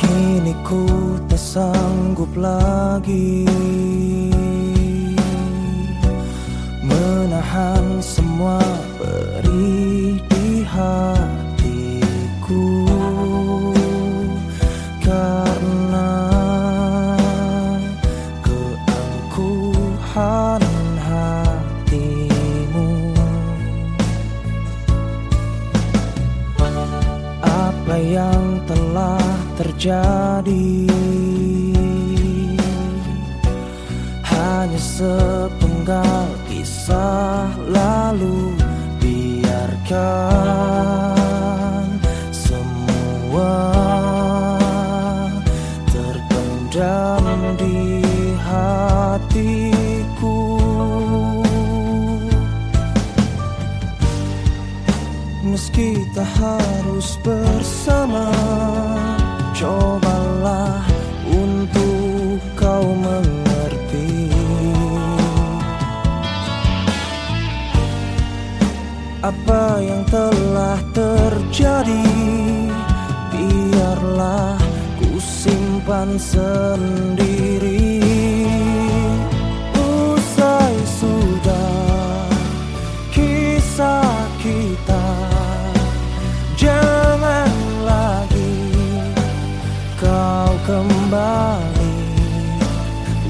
Kini ku tak sanggup lagi Menahan semua yang telah terjadi. Hanya sepenggal kisah lalu Biarkan semua terpendam di hatiku. Meski tak harus bersama Apa yang telah terjadi? Biarlah ku simpan sendiri. Usai sudah kisah kita Jangan lagi kau kembali.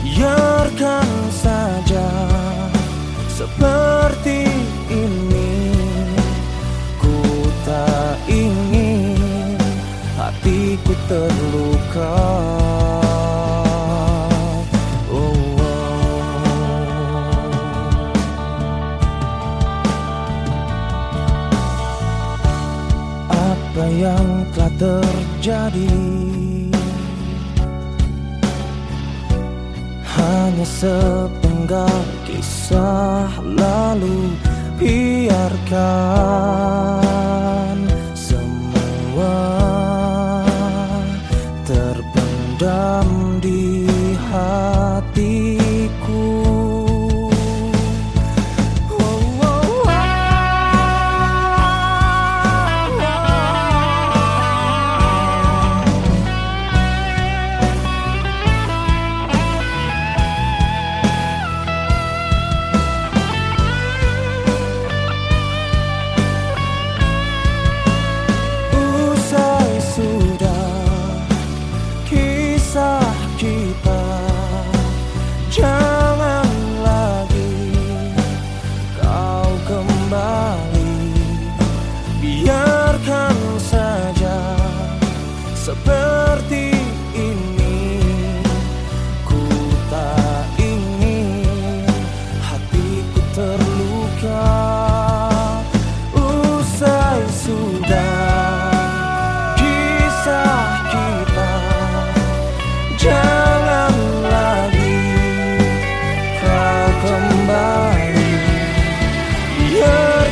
Biarkan saja seperti terluka. Oh, oh. apa yang telah terjadi? Hanya sepenggal kisah lalu Biarkan terpendam di hatiku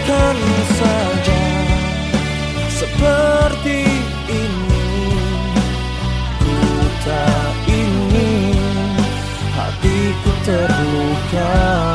biarkan saja seperti ini. Ku tak ingin hatiku terluka.